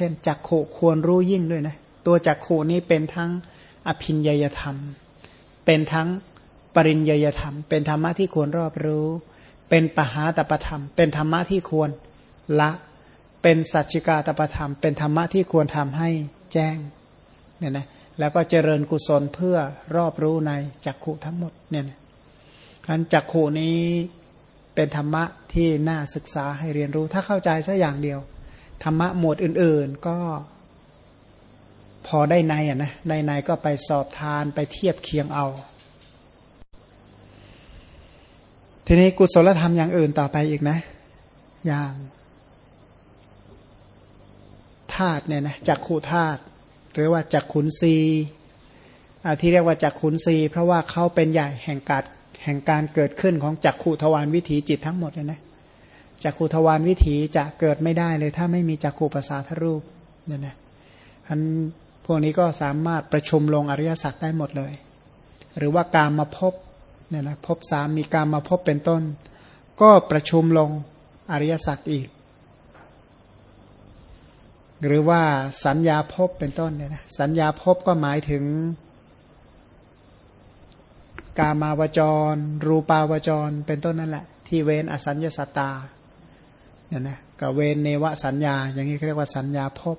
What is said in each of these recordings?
ช่นจักขุควรรู้ยิ่งด้วยนะตัวจักขุนี้เป็นทั้งอภินยยธรรม เป็นทั้งปริญญยธรรม เป็นธรรมะที่ควรรอบรู้ เป็นปหาตปธรรม เป็นธรรมะที่ควรละ เป็นสัจจิกาตปธรรม เป็นธรรมะที่ควรทำให้แจ้งเนี่ยนะแล้วก็เจริญกุศลเพื่อรอบรู้ในจักขุทั้งหมดเนี่ยนะอันจักขุนี้เป็นธรรมะที่น่าศึกษาให้เรียนรู้ ถ้าเข้าใจสักอย่างเดียว ธรรมะหมวดอื่น ๆ ก็พอได้ในอะนะในในก็ไปสอบทานไปเทียบเคียงเอา ทีนี้กุศลธรรมอย่างอื่นต่อไปอีกนะ อย่างธาตุเนี่ยนะจักขุธาตุหรือว่าจักขุนซีที่เรียกว่าจักขุนซีเพราะว่าเขาเป็นใหญ่แห่งการแห่งการเกิดขึ้นของจักขุทวารวิถีจิตทั้งหมดเลยนะ จักขุทวารวิถีจะเกิดไม่ได้เลยถ้าไม่มีจักขุภาษาทรูปเนี่ยนะอันพวกนี้ก็สามารถประชุมลงอริยสัจได้หมดเลย หรือว่าการมาพบเนี่ยนะพบสามมีการมาพบเป็นต้น ก็ประชุมลงอริยสัจอีก หรือว่าสัญญาพบเป็นต้นเนี่ยนะสัญญาพบก็หมายถึง กามาวจร รูปาวจร เป็นต้นนั่นแหละ ที่เวนอสัญญาสตา เนี่ยนะกับเวนเนวสัญญา อย่างนี้เรียกว่าสัญญาภพ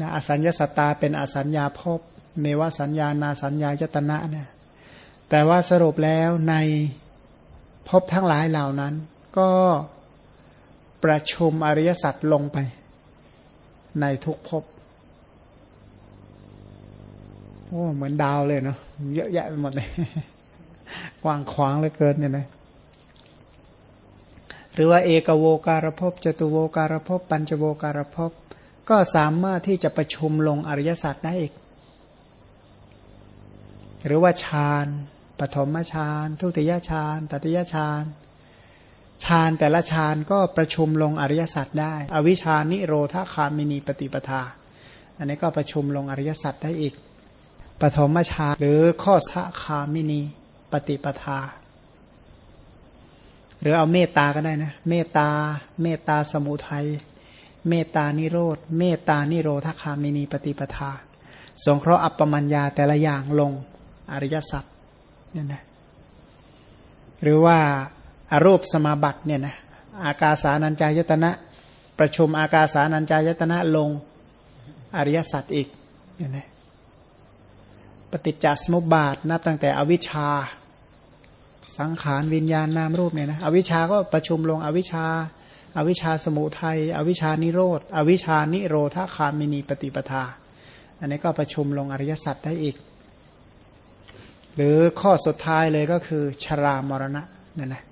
นะอสัญญาสตาเป็นอสัญญาภพเนวสัญญานาสัญญายตนะเนี่ยแต่ว่าสรุปแล้วในภพทั้งหลายเหล่านั้น ก็ประชุมอริยสัจลงไป ในทุกภพโอ้เหมือนดาวเลยเนาะเยอะแยะไปหมดเลยกว้างขวางเหลือเกินเนี่ยนะ หรือว่าเอกโวการภพจตุโวการภพปัญจโวการภพก็สามารถที่จะประชุมลงอริยสัจได้อีก หรือว่าฌานปฐมฌานทุติยฌานตติยฌานฌานแต่ละฌานก็ประชุมลงอริยสัจได้ อวิชานิโรธาคามินีปฏิปทา อันนี้ก็ประชุมลงอริยสัจได้อีก ปฐมฌานหรือข้อสะคามินีปฏิปทา รือเอาเมตตาก็ได้นะ เมตตา เมตตาสมุทัย เมตตานิโรธ เมตตานิโรธาคามินีปฏิปทา สงเคราะห์อัปปมัญญาแต่ละอย่างลงอริยสัจเนี่ยนะหรือว่าอารูปสมาบัติเนี่ยนะอากาสานัญจายตนะ ประชุมอากาสานัญจายตนะลงอริยสัจอีกเนี่ยนะปฏิจจสมุปบาทนับตั้งแต่อวิชชา สังขารวิญญาณนามรูปเนี่ยนะอวิชาก็ประชุมลงอวิชาอาวิชชาสมุทัยอวิชานิโรธ อวิชานิโรธาคามินีปฏิปทา อันนี้ก็ประชุมลงอริยสัจได้อีก หรือข้อสุดท้ายเลยก็คือ ชรามรณะนั่นแหละ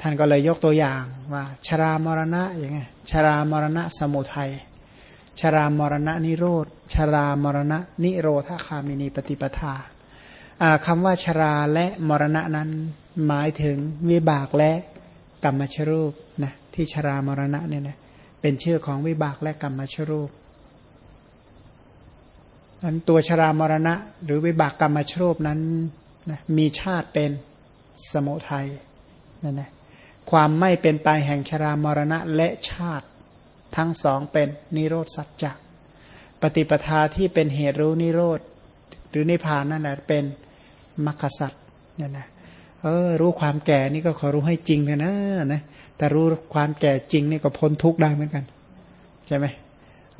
ท่านก็เลยยกตัวอย่างว่า ชรามรณะอย่างไงชรามรณะสมุทัยชรามรณะนิโรธ ชรามรณะนิโรธาคามินีปฏิปทา คำว่าชราและมรณะนั้นหมายถึงวิบากและกรรมชรูปนะที่ชรามรณะเนี่ยนะเป็นชื่อของวิบากและกรรมชรูปอันตัวชรามรณะ หรือวิบากกรรมชรูปนั้นนะมีชาติเป็นสมุทัยนั่นนะความไม่เป็นไปแห่งชรามรณะและชาติทั้งสองเป็นนิโรธสัจจะปฏิปทาที่เป็นเหตุรู้นิโรธ รือนิพพานนั่นแหละเป็นมรรคสัจเนี่ยนะเออรู้ความแก่นี่ก็ขอรู้ให้จริงเถอะนะนะแต่รู้ความแก่จริงนี่ก็พ้นทุกข์ได้เหมือนกันใช่ไหม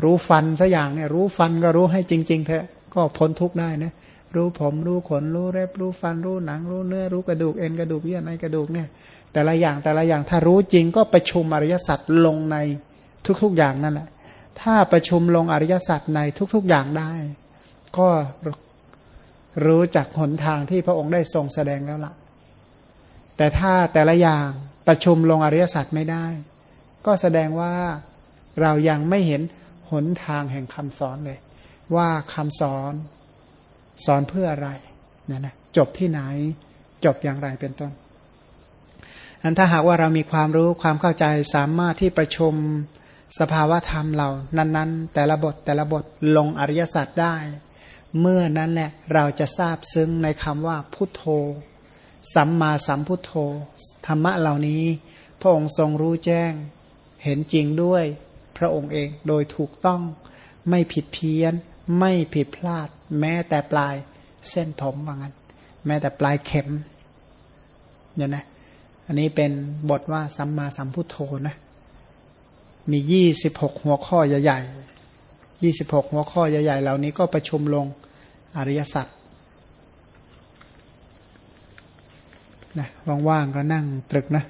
รู้ฟันสัอย่างเนี่ยรู้ฟันก็รู้ให้จริง ๆเถอะก็พ้นทุกข์ได้นะรู้ผมรู้ขนรู้เล็บรู้ฟันรู้หนัง รู้เนื้อรู้กระดูกเอ็นกระดูกเยื่อในกระดูกเนี่ย แต่ละอย่างแต่ละอย่างถ้ารู้จริงก็ประชุมอริยสัจลงในทุกๆอย่างนั่นแหละถ้าประชุมลงอริยสัจในทุกๆอย่างได้ ก็ รู้จักหนทางที่พระองค์ได้ทรงแสดงแล้วละ่ะ แต่ถ้าแต่ละอย่างประชุมลงอริยสัจไม่ได้ ก็แสดงว่าเรายังไม่เห็นหนทางแห่งคำสอนเลย ว่าคำสอนสอนเพื่ออะไรนี่ยนะจบที่ไหนจบอย่างไรเป็นต้น อันถ้าหากว่าเรามีความรู้ความเข้าใจสามารถที่ประชุมสภาวะธรรมเรานั้น ๆ แต่ละบทแต่ละบทลงอริยสัจได้ เมื่อนั้นแหละเราจะทราบซึ้งในคำว่าพุทโธ สัมมาสัมพุทโธ ธรรมะเหล่านี้ พระองค์ทรงรู้แจ้ง เห็นจริงด้วยพระองค์เองโดยถูกต้อง ไม่ผิดเพี้ยน ไม่ผิดพลาด แม้แต่ปลายเส้นผมว่างั้น แม้แต่ปลายเข็มเนี่ยนะ อันนี้เป็นบทว่าสัมมาสัมพุทโธนะ มียี่สิบหกหัวข้อใหญ่ๆ ยี่สิบหกหัวข้อใหญ่ๆเหล่านี้ก็ประชุมลงอริยสัจนะว่างๆก็นั่งตรึกนะ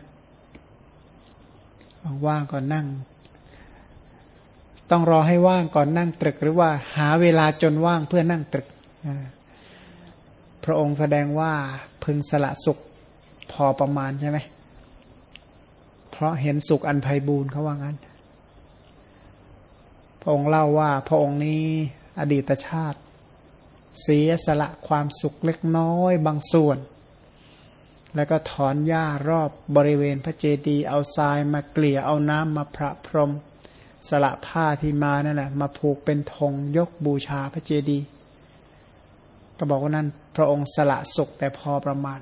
ว่างๆก็นั่ง ต้องรอให้ว่างก่อนนั่งตรึก หรือว่าหาเวลาจนว่างเพื่อนั่งตรึก พระองค์แสดงว่าพึงสละสุขพอประมาณใช่ไหมเพราะเห็นสุขอันไพบูรณ์เขาว่างั้น ระองค์เล่าว่าพระองค์นี้อดีตชาติ เสียสละความสุขเล็กน้อยบางส่วน แล้วก็ถอนหญ้ารอบบริเวณพระเจดีย์เอาทรายมาเกลี่ยเอาน้ำมาพระพรม สละผ้าที่มานั่นแหละมาผูกเป็นธงยกบูชาพระเจดีย์ก็บอกว่านั่นพระองค์สละสุขแต่พอประมาณ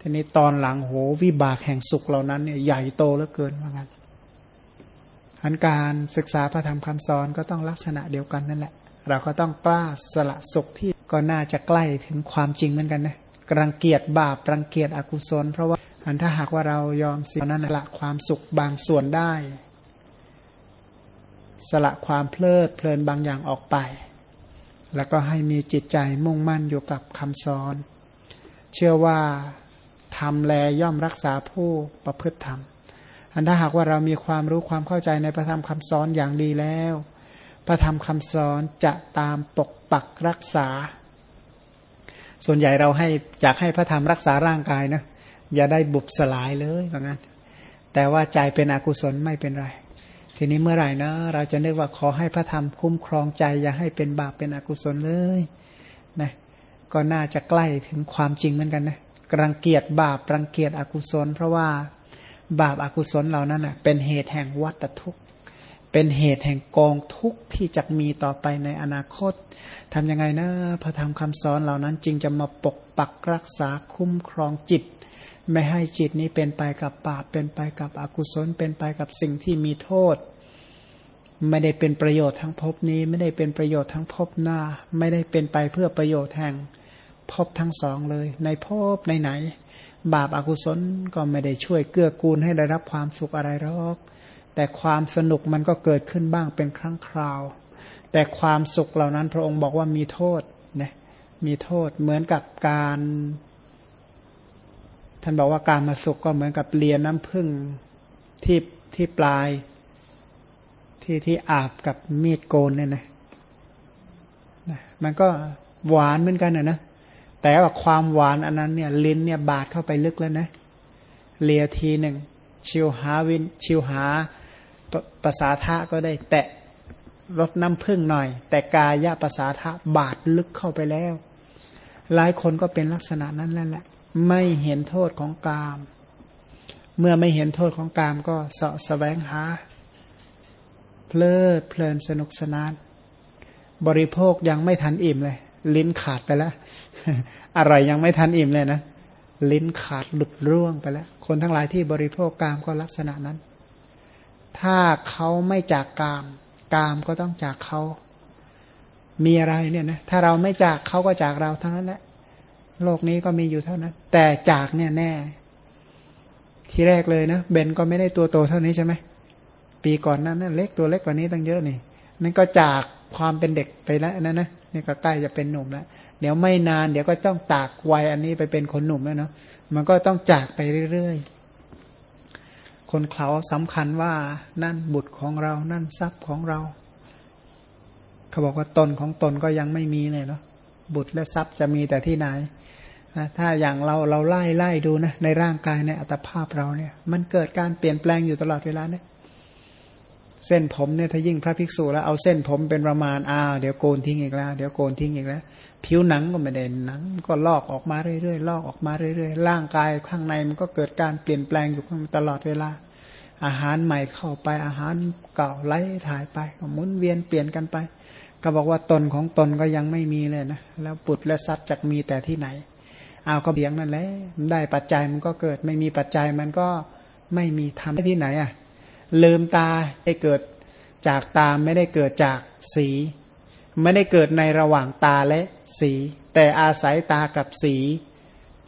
ทีนี้ตอนหลังโหวิบากแห่งสุขเหล่านั้นเนี่ยใหญ่โตเหลือเกินว่างั้น อันการศึกษาพระธรรมคำสอนก็ต้องลักษณะเดียวกันนั่นแหละ เราก็ต้องกล้าสละสุขที่ก็น่าจะใกล้ถึงความจริงเหมือนกันนะรังเกียจบาปรังเกียจอกุศล เพราะว่าอันถ้าหากว่าเรายอมเสียนั้นละความสุขบางส่วนได้ สละความเพลิดเพลินบางอย่างออกไป แล้วก็ให้มีจิตใจมุ่งมั่นอยู่กับคำสอน เชื่อว่าธรรมแลย่อมรักษาผู้ประพฤติธรรม อันถ้าหากว่าเรามีความรู้ความเข้าใจในพระธรรมคำสอนอย่างดีแล้ว พระธรรมคำสอนจะตามปกปักรักษา ส่วนใหญ่เราให้อยากให้พระธรรมรักษาร่างกายนะอย่าได้บุบสลายเลยว่างั้น แต่ว่าใจเป็นอกุศลไม่เป็นไร ทีนี้เมื่อไหร่นะเราจะนึกว่าขอให้พระธรรมคุ้มครองใจ อย่าให้เป็นบาปเป็นอกุศลเลยนะก็น่าจะใกล้ถึงความจริงเหมือนกันนะรังเกียจบาปรังเกียจอกุศล เพราะว่า บาปอากุศลเหล่านั้นเป็นเหตุแห่งวัฏทุกข์เป็นเหตุแห่งกองทุกข์ที่จะมีต่อไปในอนาคตทำยังไงนะพระธรรมคำสอนเหล่านั้นจึงจะมาปกปักรักษาคุ้มครองจิต ไม่ให้จิตนี้เป็นไปกับบาปเป็นไปกับอกุศล เป็นไปกับสิ่งที่มีโทษ ไม่ได้เป็นประโยชน์ทั้งภพนี้ ไม่ได้เป็นประโยชน์ทั้งภพหน้า ไม่ได้เป็นไปเพื่อประโยชน์แห่งภพทั้งสองเลย ในภพในไหน บาปอากุศลก็ไม่ได้ช่วยเกื้อกูลให้ได้รับความสุขอะไรหรอกแต่ความสนุกมันก็เกิดขึ้นบ้างเป็นครั้งคราว แต่ความสุขเหล่านั้นพระองค์บอกว่ามีโทษนะมีโทษเหมือนกับการ ท่านบอกว่าการมาสุขก็เหมือนกับเลียน้ำผึ้งที่ที่ปลาย ที่ที่อาบกับมีดโกนเนี่ยนะมันก็หวานเหมือนกันนะนะ แต่ว่าความหวานอันนั้นเนี่ยลิ้นเนี่ยบาดเข้าไปลึกแล้วนะเลียทีหนึ่งชิวหาวินชิวหาภาษาทะก็ได้แตะลดน้ำพึ่งหน่อย แต่กายะภาษาทะบาดลึกเข้าไปแล้ว หลายคนก็เป็นลักษณะนั้นแล้วแหละ ไม่เห็นโทษของกาม เมื่อไม่เห็นโทษของกามก็เสาะแสวงหา เพลิดเพลินสนุกสนาน บริโภคยังไม่ทันอิ่มเลย ลิ้นขาดไปแล้ว อะไรยังไม่ทันอิ่มเลยนะ ลิ้นขาดหลุดร่วงไปแล้ว คนทั้งหลายที่บริโภคกามก็ลักษณะนั้น ถ้าเขาไม่จากกาม กามก็ต้องจากเขา มีอะไรเนี่ยนะ ถ้าเราไม่จากเขาก็จากเราทั้งนั้นแหละ โลกนี้ก็มีอยู่เท่านั้น แต่จากเนี่ยแน่ ทีแรกเลยนะ เบนก็ไม่ได้ตัวโตเท่านี้ใช่ไหม ปีก่อนนั้นนะเล็กตัวเล็กกว่านี้ตั้งเยอะนี่นั่นก็จาก ความเป็นเด็กไปแล้วนะนะนี่ก็ใกล้จะเป็นหนุ่มแล้วเดี๋ยวไม่นานเดี๋ยวก็ต้องตากวัยอันนี้ไปเป็นคนหนุ่มแล้วเนาะมันก็ต้องจากไปเรื่อยๆ คนเขาสำคัญว่านั่นบุตรของเรานั่นทรัพย์ของเรา เขาบอกว่าตนของตนก็ยังไม่มีเลยเนาะบุตรและทรัพย์จะมีแต่ที่ไหนถ้าอย่างเราเราไล่ไล่ดูนะในร่างกายในอัตภาพเราเนี่ย มันเกิดการเปลี่ยนแปลงอยู่ตลอดเวลาเนี่ย เส้นผมเนี่ยถ้ายิ่งพระภิกษุแล้วเอาเส้นผมเป็นประมาณอ้าวเดี๋ยวโกนทิ้งอีกแล้วเดี๋ยวโกนทิ้งอีกแล้ว ผิวหนังก็ไม่ได้หนัง ก็ลอกออกมาเรื่อยๆลอกออกมาเรื่อยๆร่างกายข้างในมันก็เกิดการเปลี่ยนแปลงอยู่ตลอดเวลา อาหารใหม่เข้าไปอาหารเก่าไหลถ่ายไปหมุนเวียนเปลี่ยนกันไป ก็บอกว่าตนของตนก็ยังไม่มีเลยนะแล้วปุตและทรัพย์จะมีแต่ที่ไหนเอาก็เบียงนั่นแหละได้ปัจจัยมันก็เกิดไม่มีปัจจัยมันก็ไม่มีทำที่ไหนอะ ลืมตาไอ้เกิดจากตาไม่ได้เกิดจากสี ไม่ได้เกิดในระหว่างตาและสี แต่อาศัยตากับสี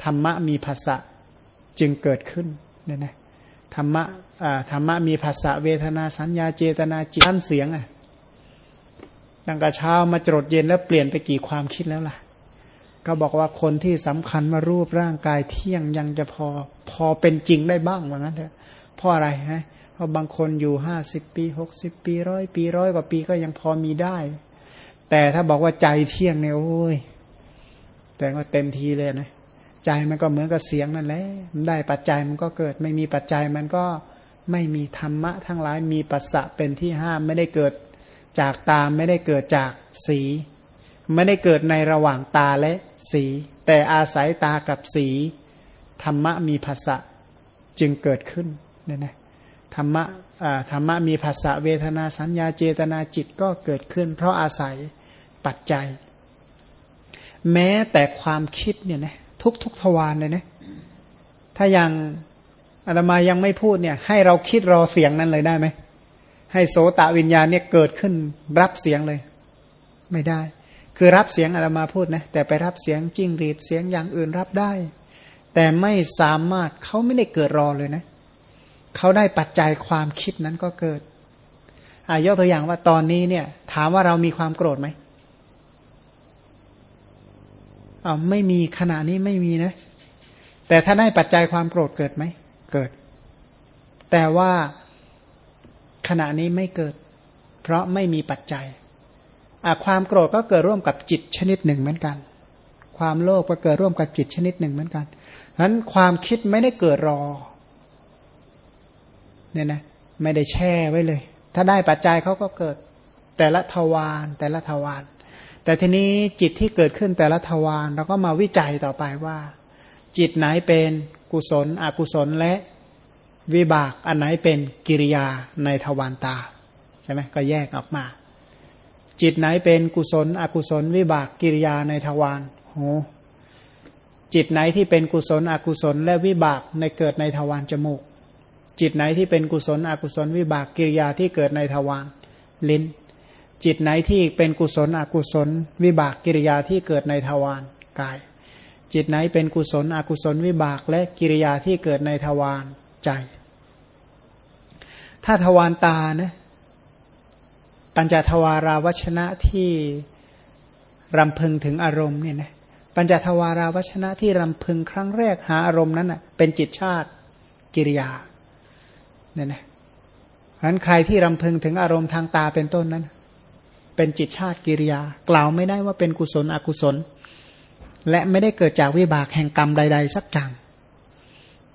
ธรรมะมีภาษะจึงเกิดขึ้นเนี่ยนะธรรมะธรรมะมีภาษาเวทนาสัญญาเจตนาจิตเสียงอะตั้งแต่เช้ามาจดเย็นแล้วเปลี่ยนไปกี่ความคิดแล้วล่ะ ก็บอกว่าคนที่สำคัญมารูปร่างกายเที่ยงยังจะพอพอเป็นจริงได้บ้างว่างั้นเถอะเพราะอะไรฮะ ราะบางคนอยู่ห้าสิบปีหกสิบปีร้อยปีร้อยกว่าปีก็ยังพอมีได้ แต่ถ้าบอกว่าใจเที่ยงเนี่ยโอ้ยแต่ก็เต็มทีเลยนะใจมันก็เหมือนกับเสียงนั่นแหละมันได้ปัจจัยมันก็เกิด ไม่มีปัจจัยมันก็ไม่มีธรรมะ ทั้งหลายมีปัสสะเป็นที่ห้ามไม่ได้เกิดจากตาไม่ได้เกิดจากสี ไม่ได้เกิดในระหว่างตาและสี แต่อาศัยตากับสี ธรรมะมีภาษะจึงเกิดขึ้นเนี่ยนะ ธรรมะธรรมะมีภาษาเวทนาสัญญาเจตนาจิตก็เกิดขึ้น เพราะอาศัยปัจจัย แม้แต่ความคิดเนี่ยนะทุกทุกทวารเลยนะถ้ายังอาตมายังไม่พูดเนี่ย ให้เราคิดรอเสียงนั้นเลยได้ไหมให้โสตวิญญาณเนี่ยเกิดขึ้นรับเสียงเลย ไม่ได้ คือรับเสียงอาตมาพูดนะแต่ไปรับเสียงจิ้งรีดเสียงอย่างอื่นรับได้ แต่ไม่สามารถเขาไม่ได้เกิดรอเลยนะเเขาได้ปัจจัยความคิดนั้นก็เกิดอายกตัวอย่างว่าตอนนี้เนี่ย ถามว่าเรามีความโกรธไหมอ่าไม่มีขณะนี้ไม่มีนะ แต่ถ้าได้ปัจจัยความโกรธเกิดไหม เกิด แต่ว่าขณะนี้ไม่เกิด เพราะไม่มีปัจจัยความโกรธก็เกิดร่วมกับจิตชนิดหนึ่งเหมือนกัน ความโลภก็เกิดร่วมกับจิตชนิดหนึ่งเหมือนกันฉะนั้นความคิดไม่ได้เกิดรอ เนี่ยนะไม่ได้แช่ไว้เลย ถ้าได้ปัจจัยเขาก็เกิดแต่ละทวารแต่ละทวารแต่ทีนี้จิตที่เกิดขึ้นแต่ละทวารเราก็มาวิจัยต่อไปว่า จิตไหนเป็นกุศล อกุศลและวิบากอันไหนเป็นกิริยาในทวารตาใช่ไหมก็แยกออกมา จิตไหนเป็นกุศล อกุศล วิบากกิริยาในทวารโหจิตไหนที่เป็นกุศล อกุศล และวิบากในเกิดในทวารจมูก จิตไหนที่เป็นกุศลอกุศลวิบากกิริยาที่เกิดในทวารลิ้น จิตไหนที่เป็นกุศลอกุศล วิบากกิริยาที่เกิดในทวารกาย จิตไหนเป็นกุศลอกุศลวิบากและกิริยาที่เกิดในทวารใจ ถ้าทวารตานะปัญจทวาราวชนะที่รำพึงถึงอารมณ์เนี่ยนะปัญจทวาราวชนะที่รำพึงครั้งแรกหาอารมณ์นั้นอะเป็นจิตชาติกิริยา เนี่ยนะเพราะนั้นใครที่รำพึงถึงอารมณ์ทางตาเป็นต้นนั้น เป็นจิตชาติกิริยา กล่าวไม่ได้ว่าเป็นกุศลอกุศล และไม่ได้เกิดจากวิบากแห่งกรรมใด ๆ สักอย่าง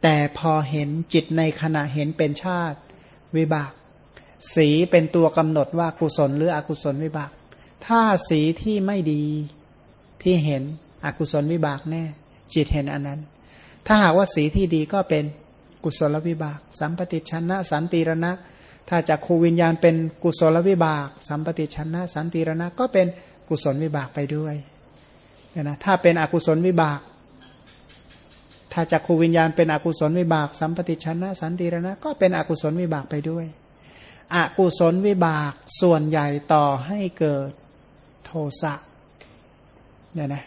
แต่พอเห็นจิตในขณะเห็นเป็นชาติวิบาก สีเป็นตัวกำหนดว่ากุศลหรืออกุศลวิบาก ถ้าสีที่ไม่ดีที่เห็นอกุศลวิบากแน่ จิตเห็นอันนั้น ถ้าหากว่าสีที่ดีก็เป็น กุศลวิบาก สัมปติชนะ สันติรณะ ถ้าจากครูวิญญาณเป็นกุศลวิบาก สัมปติชนะ สันติรณะ ก็เป็นกุศลวิบากไปด้วยนะถ้าเป็นอกุศลวิบาก ถ้าจักขูวิญญาณเป็นอกุศลวิบาก สัมปติชนะ สันติรณะ ก็เป็นอกุศลวิบากไปด้วย อกุศลวิบากส่วนใหญ่ต่อให้เกิดโทสะเนี่ยนะ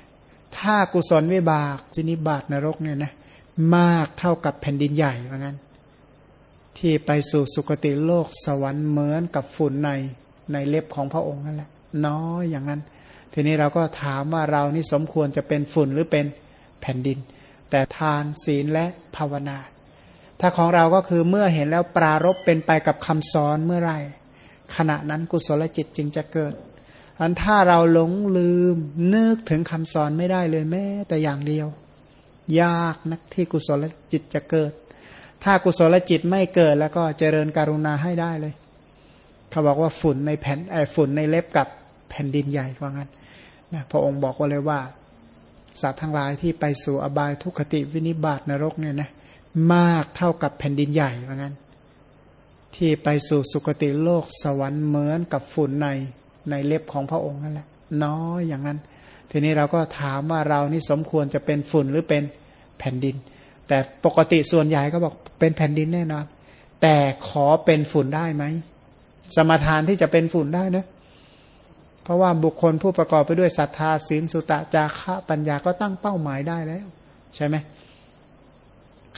ถ้ากุศลวิบากจินิบาตนรกเนี่ยนะ มากเท่ากับแผ่นดินใหญ่เหมือนกันที่ไปสู่สุคติโลกสวรรค์เหมือนกับฝุ่นในในเล็บของพระองค์นั่นแหละ น้อยอย่างนั้น ทีนี้เราก็ถามว่าเรานี่สมควรจะเป็นฝุ่นหรือเป็นแผ่นดิน แต่ทานศีลและภาวนา ถ้าของเราก็คือเมื่อเห็นแล้วปรารบเป็นไปกับคำสอนเมื่อไรขณะนั้นกุศลจิตจึงจะเกิดอันถ้าเราหลงลืมนึกถึงคำสอนไม่ได้เลยแม้แต่อย่างเดียว ยากนักที่กุศลจิตจะเกิด ถ้ากุศลจิตไม่เกิดแล้วก็เจริญการุณาให้ได้เลย เขาบอกว่าฝุ่นในแผ่นไอ้ฝุ่นในเล็บกับแผ่นดินใหญ่ว่างั้นนะพระองค์บอกว่าเลยว่าสัตว์ทั้งหลายที่ไปสู่อบายทุกขติวินิบาตนรกเนี่ยนะมากเท่ากับแผ่นดินใหญ่เหมือนกันที่ไปสู่สุคติโลกสวรรค์เหมือนกับฝุ่นในในเล็บของพระองค์นั่นแหละน้อยอย่างนั้น ทีนี้เราก็ถามว่าเรานี่สมควรจะเป็นฝุ่นหรือเป็นแผ่นดิน แต่ปกติส่วนใหญ่ก็บอกเป็นแผ่นดินแน่นอน แต่ขอเป็นฝุ่นได้ไหม สมทานที่จะเป็นฝุ่นได้นะเพราะว่าบุคคลผู้ประกอบไปด้วยศรัทธาศีลสุตะจาระปัญญาก็ตั้งเป้าหมายได้แล้ว ใช่ไหม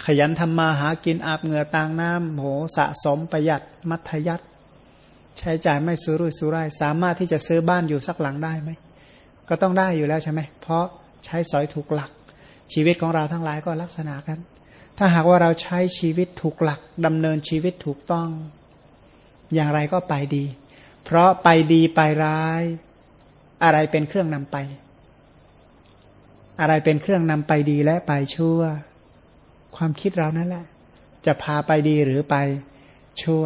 ขยันทำมาหากินอาบเหงื่อต่างน้ำโหสะสมประหยัดมัธยัติใช้จ่ายไม่สุรุ่ยสุร่ายสามารถที่จะซื้อบ้านอยู่สักหลังได้ไหม ก็ต้องได้อยู่แล้วใช่ไหม เพราะใช้สอยถูกหลัก ชีวิตของเราทั้งหลายก็ลักษณะกัน ถ้าหากว่าเราใช้ชีวิตถูกหลักดำเนินชีวิตถูกต้อง อย่างไรก็ไปดี เพราะไปดีไปร้าย อะไรเป็นเครื่องนำไป อะไรเป็นเครื่องนำไปดีและไปชั่ว ความคิดเรานั่นแหละ จะพาไปดีหรือไปชั่ว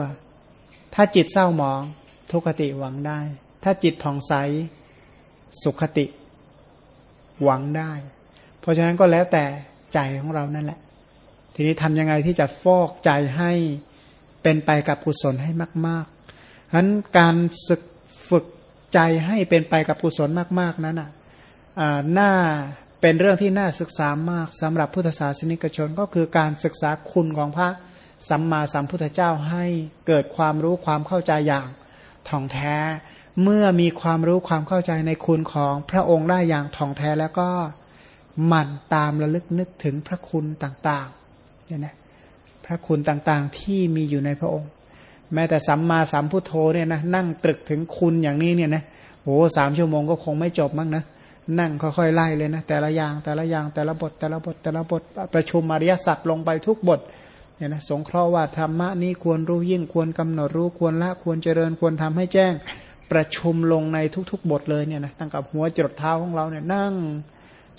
ถ้าจิตเศร้าหมอง ทุกขติหวังได้ ถ้าจิตผ่องใส สุขติ หวังได้ เพราะฉะนั้นก็แล้วแต่ใจของเรานั่นแหละ ทีนี้ทำยังไงที่จะฟอกใจให้เป็นไปกับกุศลให้มากๆฉะนั้นการศึกฝึกใจให้เป็นไปกับกุศลมาก ๆนั้นอะน่าเป็นเรื่องที่น่าศึกษามากสำหรับพุทธศาสนิกชนก็คือการศึกษาคุณของพระสัมมาสัมพุทธเจ้าให้เกิดความรู้ความเข้าใจอย่างท่องแท้ เมื่อมีความรู้ความเข้าใจในคุณของพระองค์ได้อย่างท่องแท้แล้วก็หมั่นตามระลึกนึกถึงพระคุณต่างๆเนี่ยนะพระคุณต่างๆที่มีอยู่ในพระองค์ แม้แต่สัมมาสัมพุทโธเนี่ยนะนั่งตรึกถึงคุณอย่างนี้เนี่ยนะโอ้สามชั่วโมงก็คงไม่จบมั้งนะนั่งค่อยๆไล่เลยนะแต่ละอย่างแต่ละอย่างแต่ละบทแต่ละบทแต่ละบทประชุมอริยสัจลงไปทุกบทเนี่ยนะสงเคราะห์ว่าธรรมะนี้ควรรู้ยิ่งควรกำหนดรู้ควรละควรเจริญควรทำให้แจ้ง ประชุมลงในทุกๆ บทเลยเนี่ยนะตั้งกับหัวจรดเท้าของเราเนี่ยนั่ง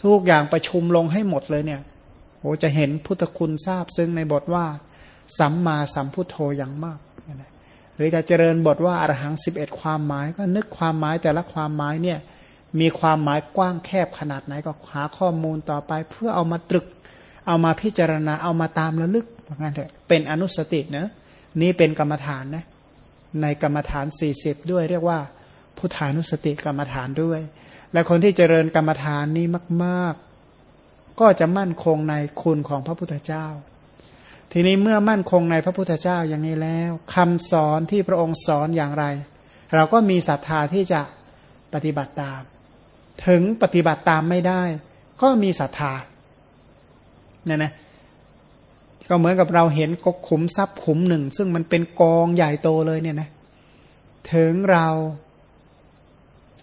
ทุกอย่างประชุมลงให้หมดเลยเนี่ยโอ้จะเห็นพุทธคุณทราบซึ่งในบทว่า สัมมาสัมพุทโธอย่างมากนะหรือจะเจริญบทว่าอรหังสิบเอ็ดความหมาย ก็นึกความหมายแต่ละความหมายเนี่ยมีความหมายกว้างแคบขนาดไหนก็หาข้อมูลต่อไป เพื่อเอามาตรึก เอามาพิจารณาเอามาตามระลึกเหมือนกันเถอะเป็นอนุสติเนะนี่เป็นกรรมฐานนะ ในกรรมฐาน 40 ด้วย เรียกว่าพุทธานุสติกรรมฐานด้วย และคนที่เจริญกรรมฐานนี้มาก ๆ ก็จะมั่นคงในคุณของพระพุทธเจ้า ทีนี้เมื่อมั่นคงในพระพุทธเจ้าอย่างนี้แล้วคำสอนที่พระองค์สอนอย่างไร เราก็มีศรัทธาที่จะปฏิบัติตาม ถึงปฏิบัติตามไม่ได้ ก็มีศรัทธาเนี่ยนะ ก็เหมือนกับเราเห็นกขุมทรัพย์ขุมหนึ่ง ซึ่งมันเป็นกองใหญ่โตเลยเนี่ยนะถึงเรา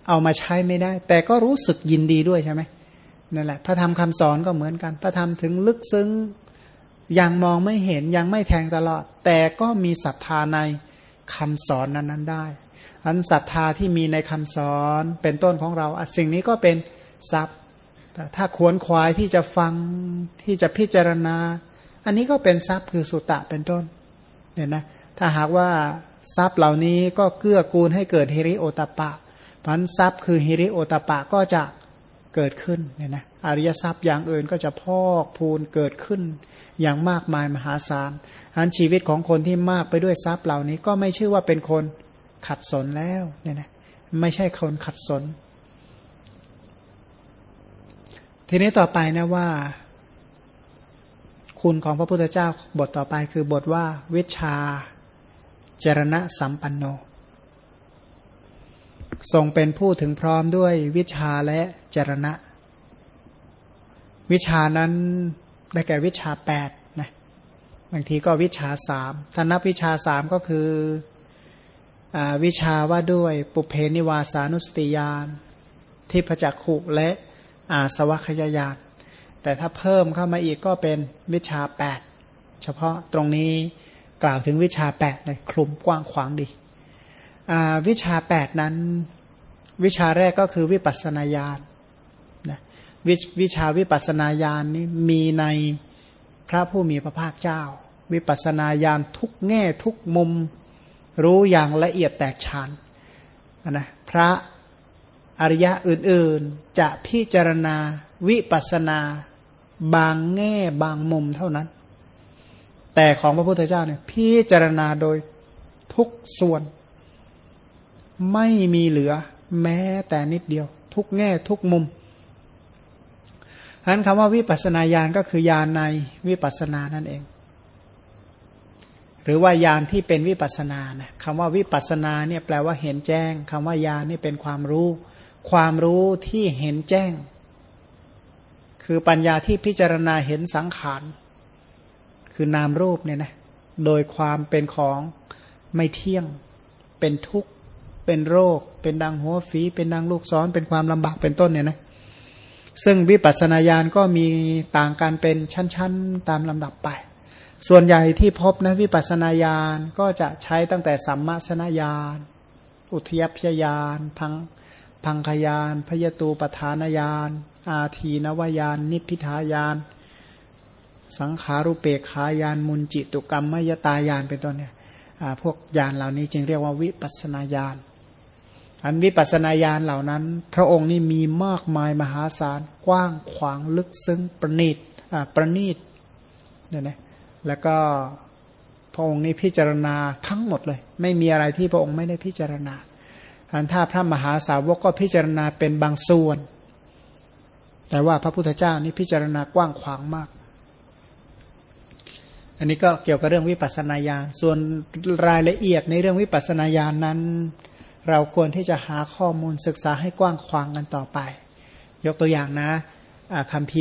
เอามาใช้ไม่ได้ แต่ก็รู้สึกยินดีด้วยใช่ไหมนั่นแหละพระธรรมคำสอนก็เหมือนกัน พระธรรมถึงลึกซึ้งยังมองไม่เห็นยังไม่แทงตลอด แต่ก็มีศรัทธาในคำสอนนั้นๆได้อันศรัทธาที่มีในคำสอนเป็นต้นของเราสิ่งนี้ก็เป็นทรัพย์ถ้าขวนขวายที่จะฟังที่จะพิจารณา อันนี้ก็เป็นทรัพย์คือสุตะเป็นต้นเนี่ยนะถ้าหากว่าทรัพย์เหล่านี้ก็เกื้อกูลให้เกิดฮิริโอตปะพันทรัพย์คือฮิริโอตปะก็จะเกิดขึ้นเนี่ยนะอริยทรัพย์อย่างอื่นก็จะพอกพูนเกิดขึ้น อย่างมากมายมหาศาลอันชีวิตของคนที่มากไปด้วยทรัพย์เหล่านี้ก็ไม่ชื่อว่าเป็นคนขัดสนแล้วเนี่ยนะไม่ใช่คนขัดสน ทีนี้ต่อไปนะว่า คุณของพระพุทธเจ้าบทต่อไปคือบทว่าวิชาจรณะสัมปันโน ทรงเป็นผู้ถึงพร้อมด้วยวิชาและจรณะ วิชานั้นได้แก่วิชาแปดนะบางทีก็วิชาสามถ้านับวิชาสามก็คืออวิชาว่าด้วยปุเพนิวาสานุสติยาน ที่พจักขุและอาสวัคยายาน แต่ถ้าเพิ่มเข้ามาอีกก็เป็นวิชาแปดเฉพาะตรงนี้กล่าวถึงวิชาแปดในคลุมกว้างขวางดีวิชาแปดนั้น วิชาแรกก็คือวิปัสนาญาณนะววิชาวิปัสนาญาณนี้มีในพระผู้มีพระภาคเจ้า วิปัสนาญาณทุกแง่ทุกมุมรู้อย่างละเอียดแตกฉานนะพระอริยะอื่นๆจะพิจารณาวิปัสนา บางแง่บางมุมเท่านั้น แต่ของพระพุทธเจ้าเนี่ยพิจารณาโดยทุกส่วน ไม่มีเหลือแม้แต่นิดเดียว ทุกแง่ทุกมุมฉะนั้นคำว่าวิปัสนาญาณก็คือญาณในวิปัสนานั่นเอง หรือว่าญาณที่เป็นวิปัสนานะคำว่าวิปัสนาเนี่ยแปลว่าเห็นแจ้งคำว่าญาณนี่เป็นความรู้ ความรู้ที่เห็นแจ้ง คือปัญญาที่พิจารณาเห็นสังขาร คือนามรูปเนี่ยนะโดยความเป็นของไม่เที่ยง เป็นทุกข์ เป็นโรค เป็นดังหัวฝี เป็นดังลูกซ้อน เป็นความลำบากเป็นต้นเนี่ยนะซึ่งวิปัสสนาญาณก็มีต่างกันเป็นชั้นๆ ตามลำดับไป ส่วนใหญ่ที่พบนะวิปัสสนาญาณก็จะใช้ตั้งแต่สัมมาสนญาณ อุทยพยญาณ พังพังขยาน พยตูปทานญาณ อาทีนวายาน นิพพิทายาน สังขารุเปกขายาน มุนจิตุกรรมมยตายานเป็นต้นเนี่ยพวกญาณเหล่านี้จึงเรียกว่าวิปัสนาญาณอันวิปัสนาญาณเหล่านั้น พระองค์นี่มีมากมายมหาศาล กว้างขวางลึกซึ้งประณีตประณีตเนี่ยนะแล้วก็พระองค์นี้พิจารณาทั้งหมดเลย ไม่มีอะไรที่พระองค์ไม่ได้พิจารณาอันถ้าพระมหาสาวกก็พิจารณาเป็นบางส่วน แต่ว่าพระพุทธเจ้านี่พิจารณากว้างขวางมาก อันนี้ก็เกี่ยวกับเรื่องวิปัสสนาญาณส่วนรายละเอียดในเรื่องวิปัสสนาญาณนั้น เราควรที่จะหาข้อมูลศึกษาให้กว้างขวางกันต่อไป ยกตัวอย่างนะคำพี